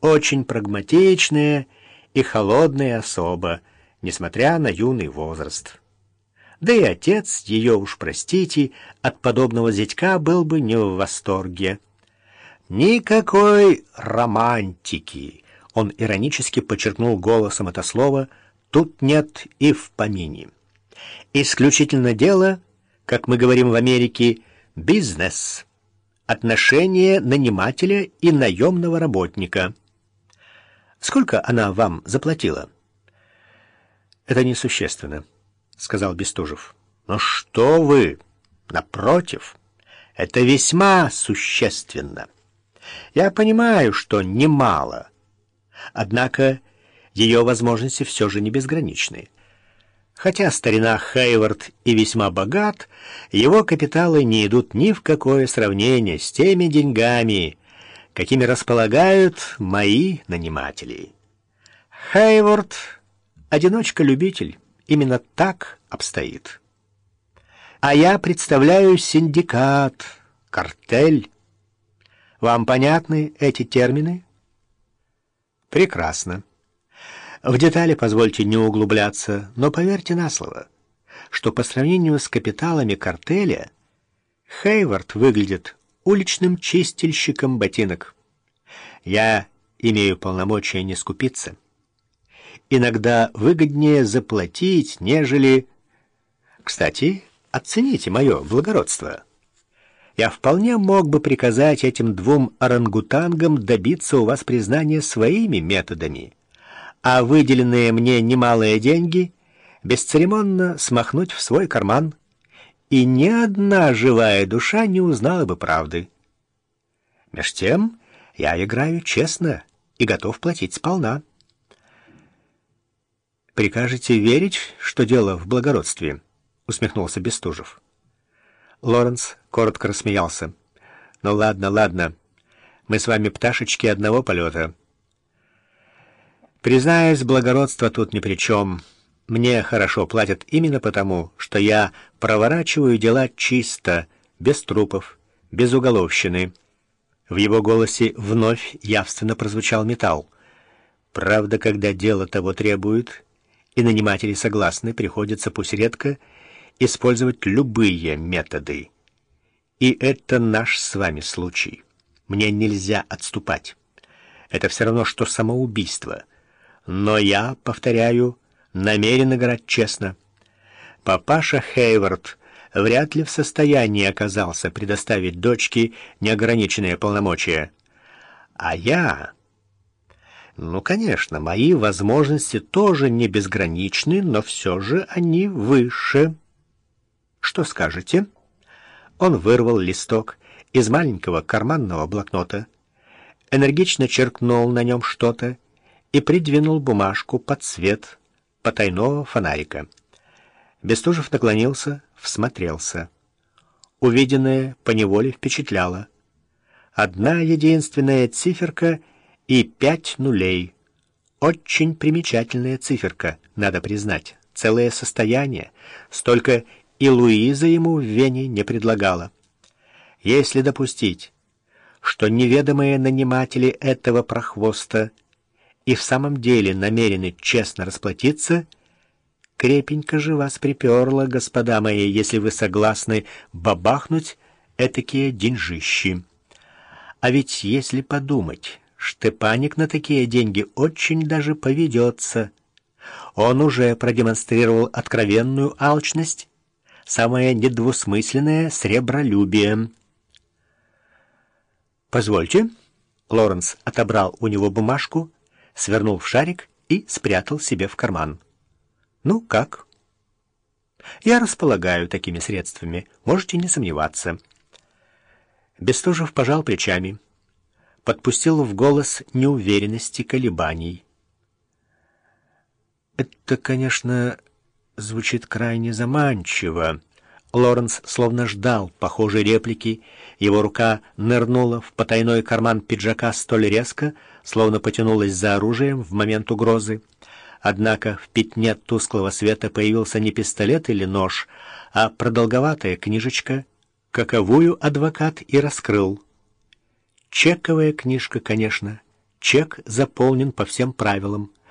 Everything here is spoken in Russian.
очень прагматичная и холодная особа, несмотря на юный возраст. Да и отец, ее уж простите, от подобного зятька был бы не в восторге. Никакой романтики, он иронически подчеркнул голосом это слово, тут нет и в помине. Исключительно дело, как мы говорим в Америке, бизнес, отношения нанимателя и наемного работника. Сколько она вам заплатила? Это несущественно, сказал Бестужев. Но что вы? Напротив, это весьма существенно. Я понимаю, что немало. Однако ее возможности все же не безграничны. Хотя старина Хейвард и весьма богат, его капиталы не идут ни в какое сравнение с теми деньгами, какими располагают мои наниматели. Хейвард — одиночка-любитель, именно так обстоит. А я представляю синдикат, картель. Вам понятны эти термины? Прекрасно. В детали позвольте не углубляться, но поверьте на слово, что по сравнению с капиталами картеля Хейвард выглядит уличным чистильщиком ботинок. Я имею полномочия не скупиться. Иногда выгоднее заплатить, нежели... Кстати, оцените мое благородство. Я вполне мог бы приказать этим двум орангутангам добиться у вас признания своими методами — а выделенные мне немалые деньги бесцеремонно смахнуть в свой карман, и ни одна живая душа не узнала бы правды. Меж тем я играю честно и готов платить сполна. «Прикажете верить, что дело в благородстве?» — усмехнулся Бестужев. Лоренс коротко рассмеялся. «Ну ладно, ладно. Мы с вами пташечки одного полета». Признаюсь, благородство тут ни при чем. Мне хорошо платят именно потому, что я проворачиваю дела чисто, без трупов, без уголовщины. В его голосе вновь явственно прозвучал металл. Правда, когда дело того требует, и наниматели согласны, приходится пусть редко использовать любые методы. И это наш с вами случай. Мне нельзя отступать. Это все равно, что самоубийство — но я, повторяю, намерен играть честно. Папаша Хейвард вряд ли в состоянии оказался предоставить дочке неограниченные полномочия. А я... Ну, конечно, мои возможности тоже не безграничны, но все же они выше. Что скажете? Он вырвал листок из маленького карманного блокнота, энергично черкнул на нем что-то и придвинул бумажку под свет потайного фонарика. Бестужев наклонился, всмотрелся. Увиденное поневоле впечатляло. Одна единственная циферка и пять нулей. Очень примечательная циферка, надо признать. Целое состояние. Столько и Луиза ему в Вене не предлагала. Если допустить, что неведомые наниматели этого прохвоста и в самом деле намерены честно расплатиться, крепенько же вас приперло, господа мои, если вы согласны бабахнуть этакие деньжищи. А ведь если подумать, Штепаник на такие деньги очень даже поведется. Он уже продемонстрировал откровенную алчность, самое недвусмысленное сребролюбие. «Позвольте». Лоренс отобрал у него бумажку, свернул в шарик и спрятал себе в карман. «Ну, как?» «Я располагаю такими средствами, можете не сомневаться». Бестужев пожал плечами, подпустил в голос неуверенности колебаний. «Это, конечно, звучит крайне заманчиво». Лоренс словно ждал похожей реплики, его рука нырнула в потайной карман пиджака столь резко, словно потянулась за оружием в момент угрозы. Однако в пятне тусклого света появился не пистолет или нож, а продолговатая книжечка, каковую адвокат и раскрыл. Чековая книжка, конечно, Чек заполнен по всем правилам.